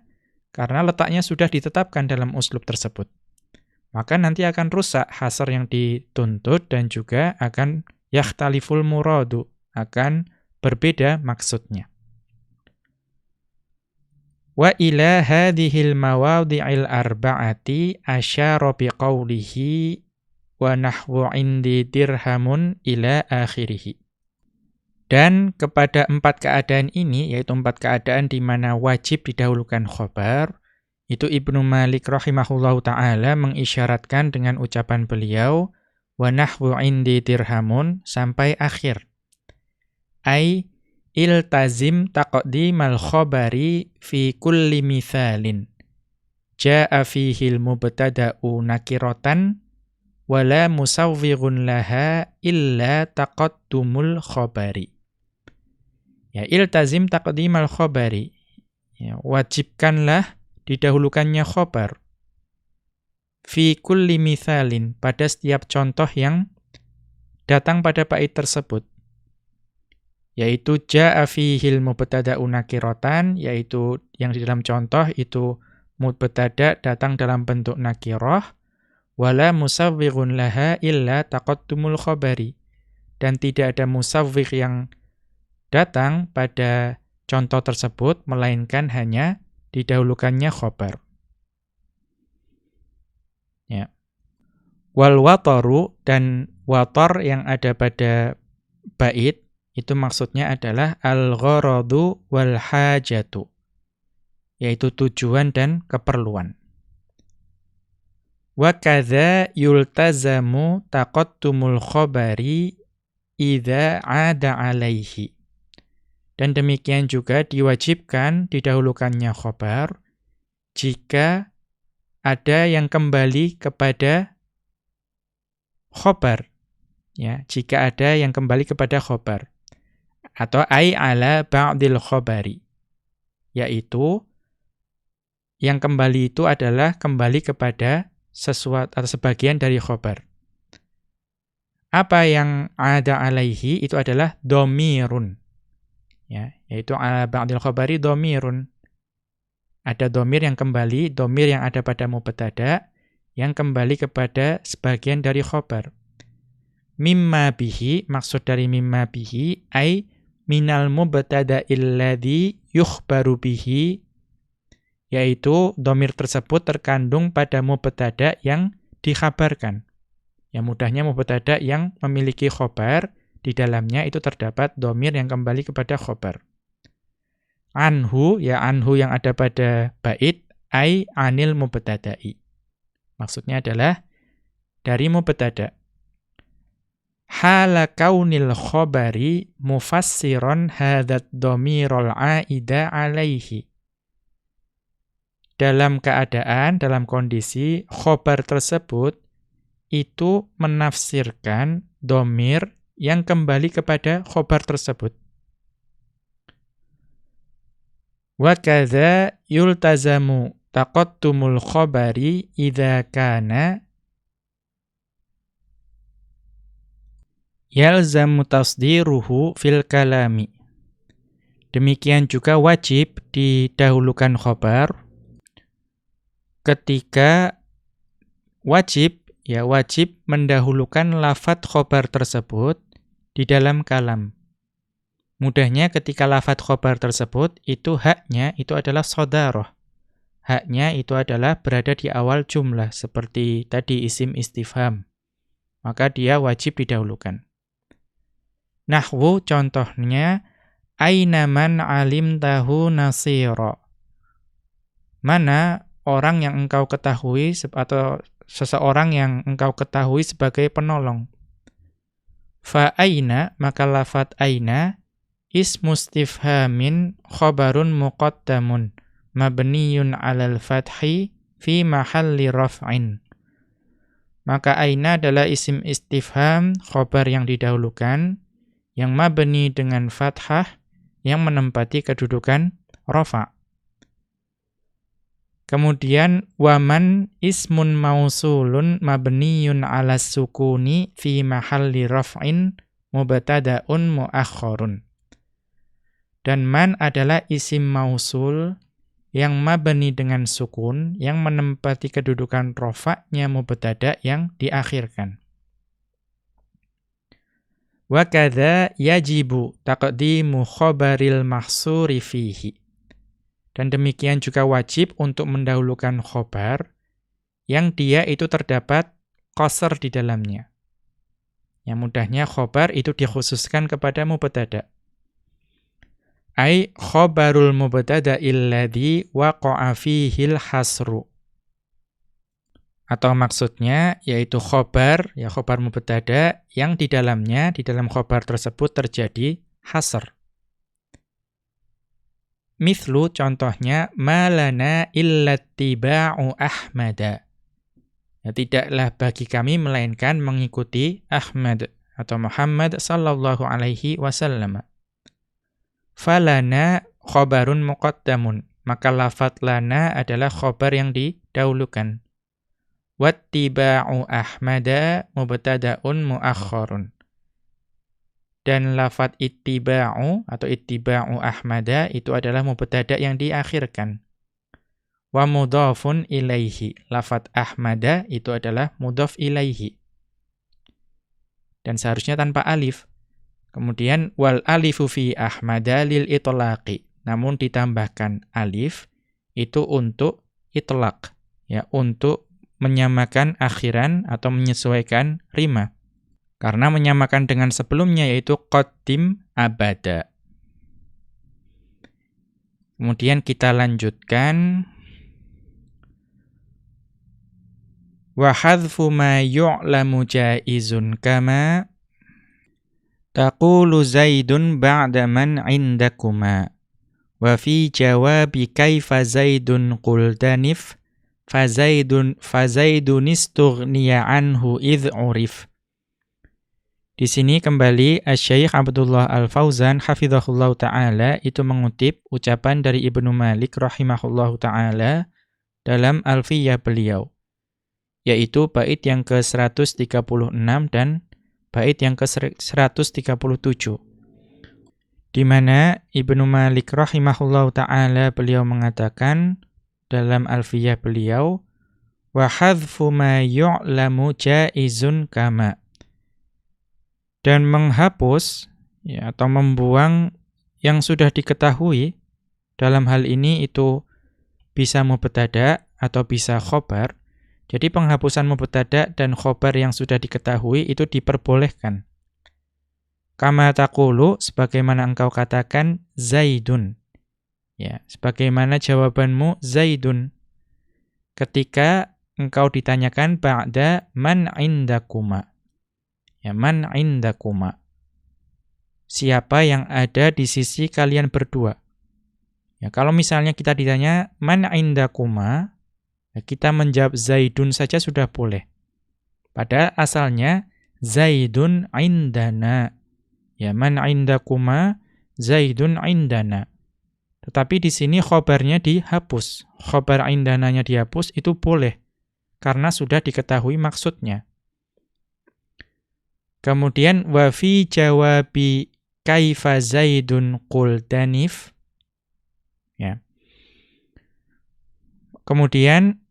karena letaknya sudah ditetapkan dalam uslub tersebut. Maka nanti akan rusak hasar yang dituntut dan juga akan yakhtaliful muradu akan berbeda maksudnya Wa ila hadhil mawadhi'il arba'ati asyara biqaulihi wa nahwu indi dirhamun ila akhirih. Dan kepada empat keadaan ini, yaitu empat keadaan di mana wajib didahulukan khobar, itu Ibnu Malik rahimahullahu ta'ala mengisyaratkan dengan ucapan beliau, wa nahwu indi dirhamun, sampai akhir. Ai iltazim taqdimal khabari fi kulli mithalin. Jaa fihi al-mubtada'u nakiratan wala musawwighun laha illa taqaddumul khabari. Ya iltazim taqdimal khabari ya wajibkanlah didahulukannya khabar. Fi kulli mithalin pada setiap contoh yang datang pada bait tersebut yaitu jaa fihil mubtada nakiratan yaitu yang di dalam contoh itu mubtada datang dalam bentuk nakirah wala musawwighun laha illa taqaddumul khabari. Dan tidak ada musawwigh yang datang pada contoh tersebut melainkan hanya didahulukannya khabar ya. Wal wataru dan watar yang ada pada bait itu maksudnya adalah al-gharadu wal hajatu yaitu tujuan dan keperluan. Wa kadza yultazamu taqattumul khabari idza 'ada 'alaihi. Dan demikian juga diwajibkan didahulukannya khabar jika ada yang kembali kepada khobar. Ya, jika ada yang kembali kepada khobar atau ai ala ba'dil khabari yaitu yang kembali itu adalah kembali kepada sesuatu atau sebagian dari khobar. Apa yang ada alaihi itu adalah domirun. Ya, yaitu ala ba'dil khabari domirun. Ada domir yang kembali, domir yang ada pada mubtada, yang kembali kepada sebagian dari khobar. Mimma bihi, maksud dari mimma bihi, ay minal mubtada illadhi yukhbaru bihi yaitu domir tersebut terkandung pada mubtada yang dikhabarkan. Yang mudahnya mubtada yang memiliki khobar, di dalamnya itu terdapat domir yang kembali kepada khobar. Anhu, ya anhu yang ada pada bait, ai anil mubtada'i. Maksudnya adalah dari mubtada hala kaunil khobari mufassiron hadat domirol aida alaihi. Dalam keadaan, dalam kondisi khobar tersebut, itu menafsirkan domir yang kembali kepada khobar tersebut. Wa kadza yultazamu taqattumul khobari idza kana yalzamu tasdiruhu fil kalami. Demikian juga wajib didahulukan khobar ketika wajib ya wajib mendahulukan lafat khobar tersebut di dalam kalam. Mudahnya ketika lafat khobar tersebut, itu haknya itu adalah sodaroh. Haknya itu adalah berada di awal jumlah, seperti tadi isim istifham. Maka dia wajib didahulukan. Nahwu contohnya, Aina man alim tahu nasiro. Mana orang yang engkau ketahui atau seseorang yang engkau ketahui sebagai penolong. Fa aina maka lafat aina ismustifhamin khobarun muqaddamun mabniyun 'alal fathi fi mahalli raf'in. Maka aina adalah isim istifham khobar yang didahulukan yang mabni dengan fathah yang menempati kedudukan rafa'. Kemudian waman ismun mausulun mabniyun 'ala sukuni fi mahalli raf'in mubtada'un muakhkharun. Dan man adalah isim mausul yang mabni dengan sukun yang menempati kedudukan rofaknya mubtada yang diakhirkan. Wa kadza yajibu taqdimu khabaril mahsuri fihi. Dan demikian juga wajib untuk mendahulukan khobar yang dia itu terdapat qasar di dalamnya. Yang mudahnya khobar itu dikhususkan kepada mubtada ai khabarul mubtada illadhi waqa'a fihil hasru atau maksudnya yaitu khobar ya khobar mubtada yang di dalamnya di dalam khobar tersebut terjadi hasr Mithlu contohnya malana illattiba'u ahmada ya tidaklah bagi kami melainkan mengikuti Ahmad atau Muhammad sallallahu alaihi wasallam falana khobarun muqaddamun. Maka lafat lana adalah khobar yang didahulukan. Wattiba'u ahmada mubtada'un muakhkharun. Dan lafat ittiba'u atau ittiba'u ahmada itu adalah mubtada yang diakhirkan. Wa mudhafun ilaihi. Lafat ahmada itu adalah mudhaf ilaihi. Dan seharusnya tanpa alif. Kemudian wal alifu fi ahmada lil itlaqi. Namun ditambahkan alif itu untuk itlaq ya, untuk menyamakan akhiran atau menyesuaikan rima. Karena menyamakan dengan sebelumnya yaitu qaddim abada. Kemudian kita lanjutkan wa hadfu ma yu'lamu jaizun kama Taqulu Zaidun ba'da man indakuma. Wa fi jawabi kaifa Zaidun qultanif fazaidun fazaidun istughniya anhu idh urif. Di sini kembali Syekh Abdullah Al-Fauzan hafizahullah taala itu mengutip ucapan dari Ibnu Malik rahimahullah taala dalam Alfiyah beliau yaitu bait yang ke-136 dan bait yang ke-137 di mana Ibnu Malik rahimahullahu taala beliau mengatakan dalam Alfiyah beliau wa hadfu ma yu'lamu jaizun kama dan menghapus ya atau membuang yang sudah diketahui dalam hal ini itu bisa mubtada atau bisa khobar jadi penghapusan mubtada dan khobar yang sudah diketahui itu diperbolehkan. Kama taqulu sebagaimana engkau katakan Zaidun. Ya, sebagaimana jawabanmu Zaidun. Ketika engkau ditanyakan ba'da man indakuma. Ya, man indakuma. Siapa yang ada di sisi kalian berdua? Ya, kalau misalnya kita ditanya man indakuma, Ya, kita menjawab Zaidun saja sudah boleh. Pada asalnya Zaidun indana. Ya, man indakuma Zaidun indana. Tetapi di sini khobarnya dihapus. Khobar indananya dihapus itu boleh. Karena sudah diketahui maksudnya. Kemudian wa fi jawabi kaifa Zaidun qultanif. Ya. Kemudian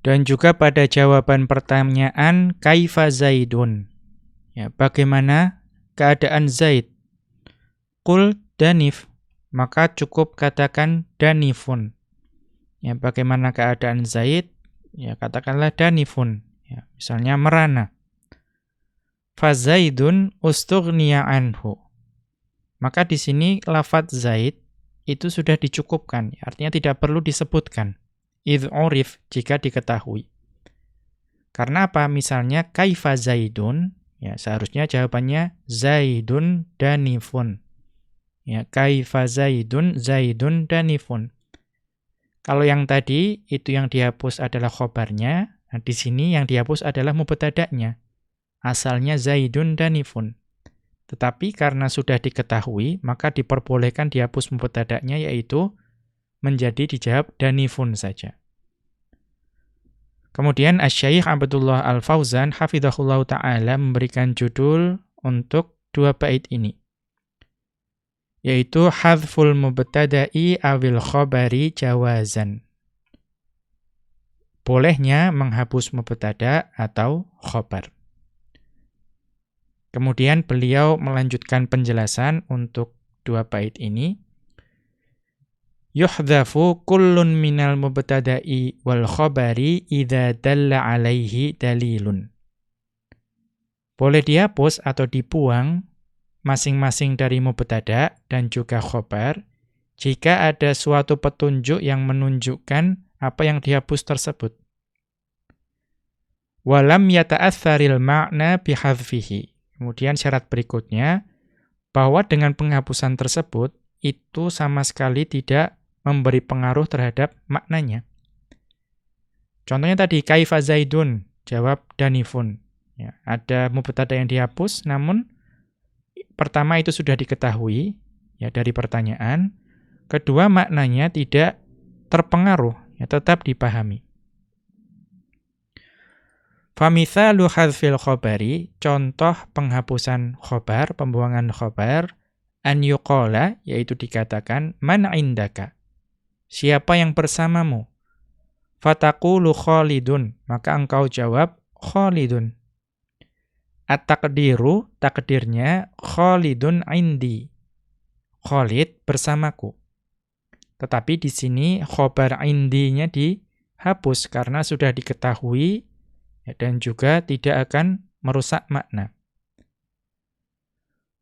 dan juga pada jawaban pertanyaan kaifa Zaidun. Ya, bagaimana keadaan Zaid. Kul danif, maka cukup katakan danifun. Ya, bagaimana keadaan Zaid? Ya, katakanlah danifun. Ya, misalnya merana. Fazaidun ustughniya anhu. Maka di sini lafat Zaid itu sudah dicukupkan, artinya tidak perlu disebutkan. Idh urif jika diketahui. Karena apa? Misalnya kaifa Zaidun, ya seharusnya jawabannya Zaidun danifun. Ya, kaifa Zaidun, Zaidun danifun. Kalau yang tadi itu yang dihapus adalah khobarnya, nah di sini yang dihapus adalah mubtada'nya. Asalnya Zaidun danifun. Tetapi karena sudah diketahui, maka diperbolehkan dihapus mubtada'nya yaitu menjadi dijawab danifun saja. Kemudian Asy-Syaikh Abdullah Al-Fauzan hafizahullah taala memberikan judul untuk dua bait ini yaitu hadful mubtada'i awil khabari jawazan. Bolehnya menghapus mubtada atau khabar. Kemudian beliau melanjutkan penjelasan untuk dua bait ini. Yuhdhafu kullun minal mubtada'i wal khabari idza dalla alaihi dalilun. Boleh dihapus atau dibuang masing-masing dari mubtada dan juga khobar jika ada suatu petunjuk yang menunjukkan apa yang dihapus tersebut. Walam yata'atharil ma'na bihadfihi. Kemudian syarat berikutnya, bahwa dengan penghapusan tersebut, itu sama sekali tidak memberi pengaruh terhadap maknanya. Contohnya tadi, kaifa zaidun, jawab danifun. Ya, ada mubtada yang dihapus, namun pertama itu sudah diketahui ya dari pertanyaan, kedua maknanya tidak terpengaruh, ya tetap dipahami. Famithalu hadfil khobari, contoh penghapusan khobar, pembuangan khobar, an yuqala, yaitu dikatakan, man indaka, siapa yang bersamamu? Fatakulu khalidun, maka engkau jawab, khalidun. At-taqdiru, takdirnya, Khalidun indi. Khalid bersamaku. Tetapi di sini khobar indinya dihapus karena sudah diketahui ya, dan juga tidak akan merusak makna.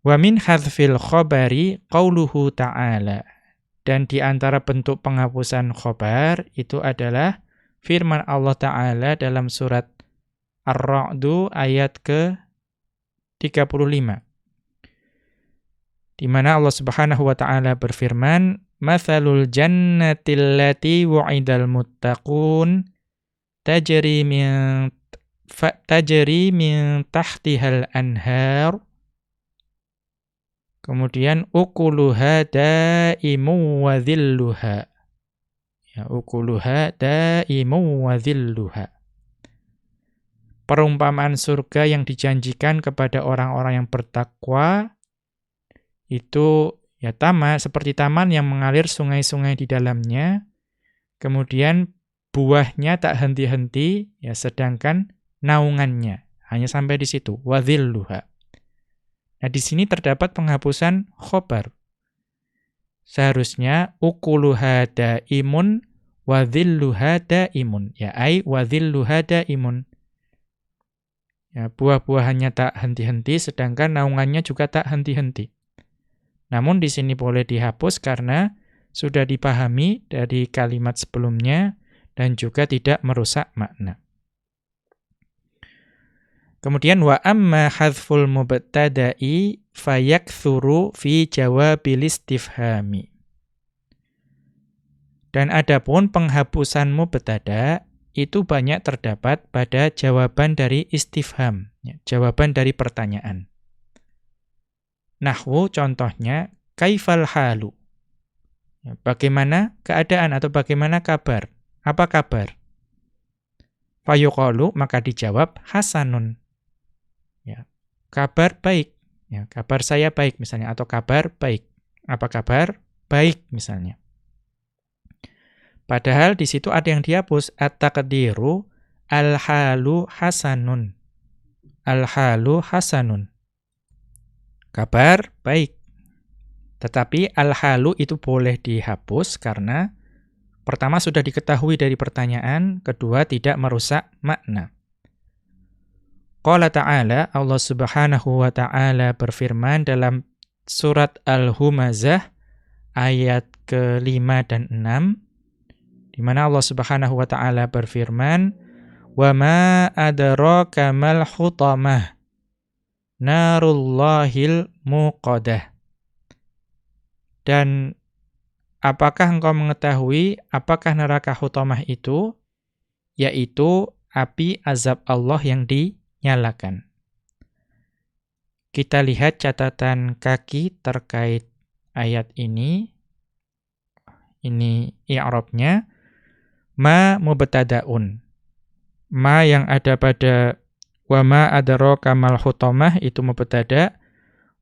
Wa min hadfil khobari qawluhu ta'ala. Dan di antara bentuk penghapusan khobar itu adalah firman Allah Ta'ala dalam surat Ar-Ra'du ayat ke 35. Di mana Allah Subhanahu wa taala berfirman, "Matsalul jannatil lati wu'idal muttaqun tajri min tajri min tahtihal anhar." Kemudian ukuluha daimu wa dhilluha. Ya, ukuluha daimu wa dhilluha perumpamaan surga yang dijanjikan kepada orang-orang yang bertakwa itu ya taman seperti taman yang mengalir sungai-sungai di dalamnya. Kemudian buahnya tak henti-henti ya sedangkan naungannya hanya sampai di situ wadhilluha. Nah di sini terdapat penghapusan khobar. Seharusnya ukuluha daimun wadhilluha daimun. Ya ai wadhilluha daimun. Ya, buah-buahannya tak henti-henti, sedangkan naungannya juga tak henti-henti. Namun di sini boleh dihapus karena sudah dipahami dari kalimat sebelumnya dan juga tidak merusak makna. Kemudian wa amma hadful mubtada'i fayakthuru fi jawabil istifhami. Dan adapun penghapusan mubtada itu banyak terdapat pada jawaban dari istifham, ya, jawaban dari pertanyaan. Nahwu contohnya, kaifal halu. Ya, bagaimana keadaan atau bagaimana kabar? Apa kabar? Fayuqalu, maka dijawab hasanun. Ya, kabar baik. Ya, kabar saya baik misalnya, atau kabar baik. Apa kabar? Baik misalnya. Padahal di situ ada yang dihapus at-taqdiru al-halu hasanun. Al-halu hasanun. Kabar baik. Tetapi al-halu itu boleh dihapus karena pertama sudah diketahui dari pertanyaan, kedua tidak merusak makna. Qala ta'ala, Allah subhanahu wa ta'ala berfirman dalam surat Al-Humazah ayat ke-5 dan 6 di mana Allah Subhanahu wa taala berfirman wa ma adraka mal hutamah narullahil muqadah. Dan apakah engkau mengetahui apakah neraka hutamah itu? Yaitu api azab Allah yang dinyalakan. Kita lihat catatan kaki terkait ayat ini. Ini i'rabnya ma mubtadaun. Ma yang ada pada wa ma adraka mal hutamah itu mubtada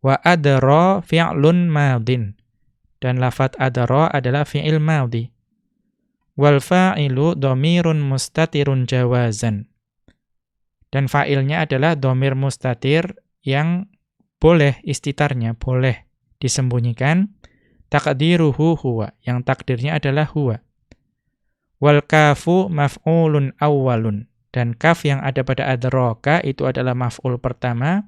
wa adra fi'lun madin. Dan lafat adra adalah fi'il madhi. Wal fa'ilu dhamirun mustatirun jawazan. Dan fa'ilnya adalah dhamir mustatir yang boleh istitarnya boleh disembunyikan. Takdiruhu huwa. Yang takdirnya adalah huwa wal kafu maf'ulun awwalun. Dan kaf yang ada pada adraka itu adalah maf'ul pertama.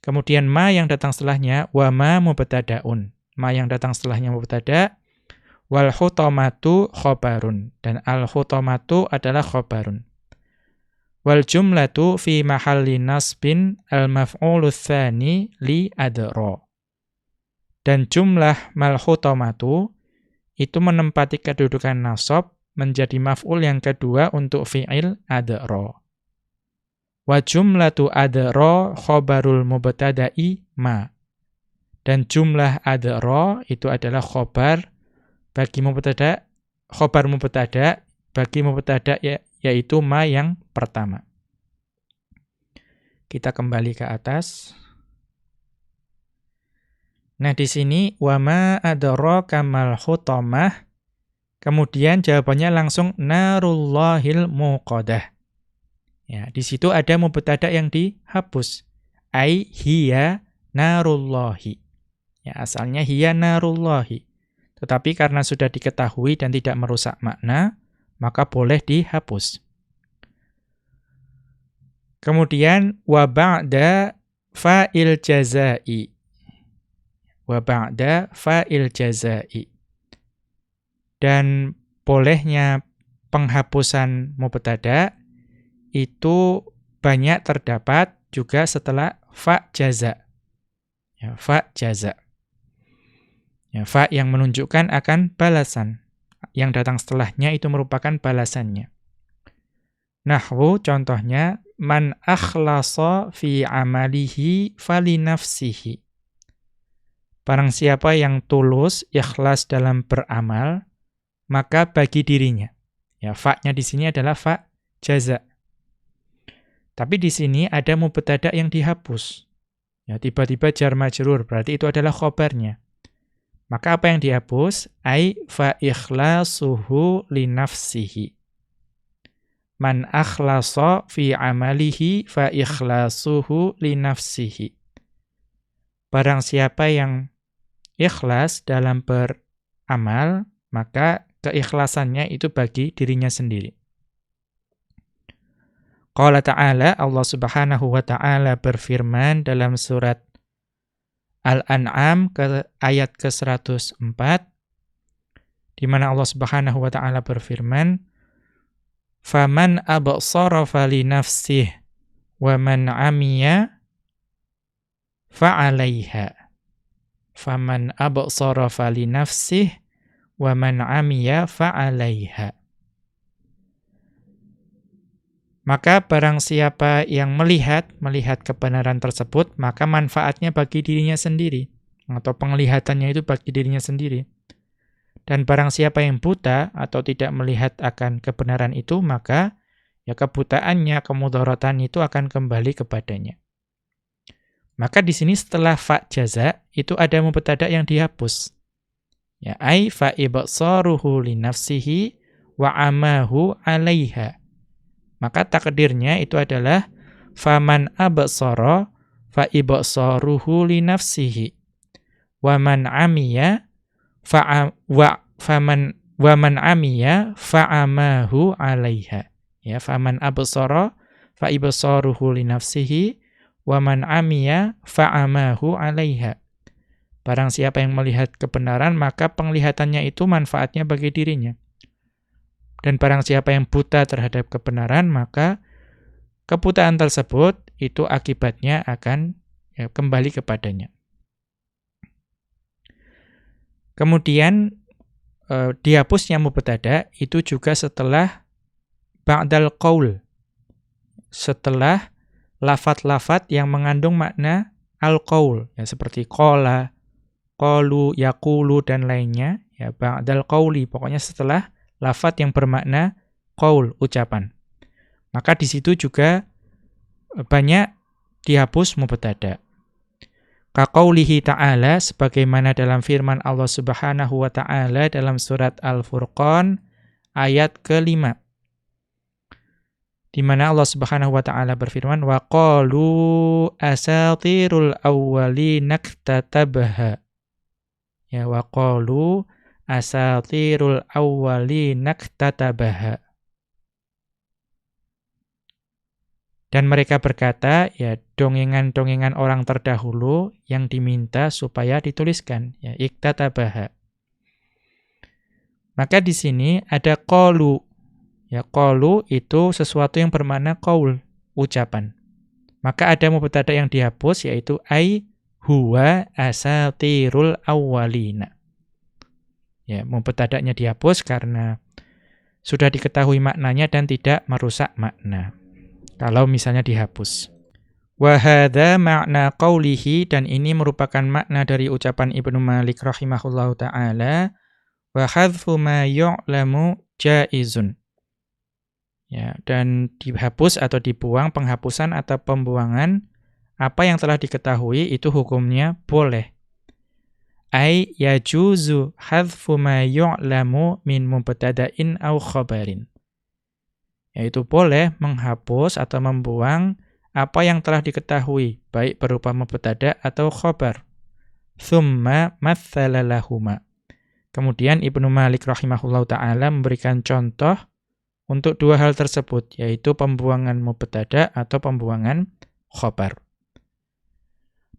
Kemudian ma yang datang setelahnya wa ma mubtadaun. Ma yang datang setelahnya mubtada. Wal hutamatu khobarun. Dan al hutamatu adalah khobarun. Wal jumlatu fi mahalli nasbin al maf'ulu tsani li adra. Dan jumlah malhutamatu itu menempati kedudukan nasab menjadi maf'ul yang kedua untuk fi'il adra. Wa jumlatu adra khobarul mubtada'i ma. Dan jumlah adra itu adalah khobar bagi mubtada khobar mubtada bagi mubtada ya yaitu ma yang pertama. Kita kembali ke atas. Nah, di sini wa ma adraka mal hutamah. Kemudian jawabannya langsung narullahil muqadah. Ya, di situ ada mubtada yang dihapus. Ai hiya narullahi. Ya, asalnya hiya narullahi. Tetapi karena sudah diketahui dan tidak merusak makna, maka boleh dihapus. Kemudian wa ba'da fa'il jazai. Wa ba'da fa'il jazai. Dan bolehnya penghapusan mubtada itu banyak terdapat juga setelah fa jaza. Ya, fa jaza. Ya, fa yang menunjukkan akan balasan yang datang setelahnya itu merupakan balasannya. Nahwu contohnya man akhlasa fi amalihi fali nafsihi. Barang siapa yang tulus, ikhlas dalam beramal, maka bagi dirinya. Ya, fa-nya di sini adalah fa jaza. Tapi di sini ada mubtada yang dihapus. Ya, tiba-tiba jar majrur, berarti itu adalah khobarnya. Maka apa yang dihapus? Ai fa ikhlasuhu li nafsihi. Man akhlasa fi amalihi fa ikhlasuhu li nafsihi. Barang siapa yang ikhlas dalam beramal, maka keikhlasannya itu bagi dirinya sendiri. Qala ta'ala, Allah subhanahu wa ta'ala berfirman dalam surat Al-An'am ke ayat ke-104 di mana Allah Subhanahu wa taala berfirman Faman absara fali nafsih wa man amiya fa'alaiha Faman absara fali nafsih wa man amiya fa'alaiha Maka barang siapa yang melihat, melihat kebenaran tersebut, maka manfaatnya bagi dirinya sendiri. Atau penglihatannya itu bagi dirinya sendiri. Dan barang siapa yang buta atau tidak melihat akan kebenaran itu, maka ya kebutaannya, kemudorotan itu akan kembali kepadanya. Maka di sini setelah fa jaza, itu ada mubtada yang dihapus. Ya, ai fa ibsaruhu li nafsihi wa amahu 'alaiha. Maka takdirnya itu adalah faman absara fa ibsaruhu li nafsihi. Wa man amiya fa wa faman wa man amiya fa'amahu 'alaiha. Ya faman absara fa ibsaruhu li nafsihi wa man amiya fa'amahu 'alaiha barang siapa yang melihat kebenaran maka penglihatannya itu manfaatnya bagi dirinya dan barang siapa yang buta terhadap kebenaran maka kebutaan tersebut itu akibatnya akan ya, kembali kepadanya Kemudian eh, dihapusnya mubtada itu juga setelah ba'dal qaul. Setelah lafat-lafat yang mengandung makna al-qaul, ya seperti qala, qalu, yaqulu dan lainnya, ya ba'dal qauli, pokoknya setelah lafat yang bermakna qaul, ucapan. Maka di situ juga banyak dihapus mubtada. Kaqaulihi ta'ala sebagaimana dalam firman Allah Subhanahu wa taala dalam surat Al-Furqan ayat kelima. Di mana Allah Subhanahu wa taala berfirman wa qalu asatirul awwalin iktatabaha. Ya wa qalu asatirul awwalin iktatabaha. Dan mereka berkata, ya dongengan-dongengan orang terdahulu yang diminta supaya dituliskan, ya iktatabaha. Maka di sini ada qalu. Ya qalu itu sesuatu yang bermakna qaul, ucapan. Maka ada mubtada yang dihapus yaitu ai huwa asatirul awwalina. Ya, mubtada'nya dihapus karena sudah diketahui maknanya dan tidak merusak makna kalau misalnya dihapus. Wahada makna qawlihi dan ini merupakan makna dari ucapan Ibnu Malik rahimahullahu taala wa hadfu ma yu'lamu jaizun. Ya, dan dihapus atau dibuang penghapusan atau pembuangan apa yang telah diketahui itu hukumnya boleh. Ai yajuzu hadfu ma yu'lamu min mubtada'in aw khabarin yaitu boleh menghapus atau membuang apa yang telah diketahui, baik berupa mubtada atau khobar. Thumma mathalalahuma. Kemudian Ibnu Malik rahimahullah ta'ala memberikan contoh untuk dua hal tersebut, yaitu pembuangan mubtada atau pembuangan khobar.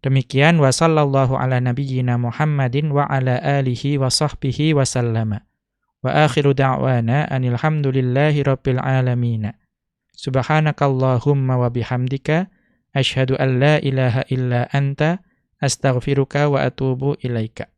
Demikian wa sallallahu ala nabiyyina Muhammadin wa ala alihi wa sahbihi wa sallama. Wa akhiru da'wana anil rabbil alamin. Subhanakallahumma wa bihamdika asyhadu an la ilaha illa anta astaghfiruka wa atubu ilaika.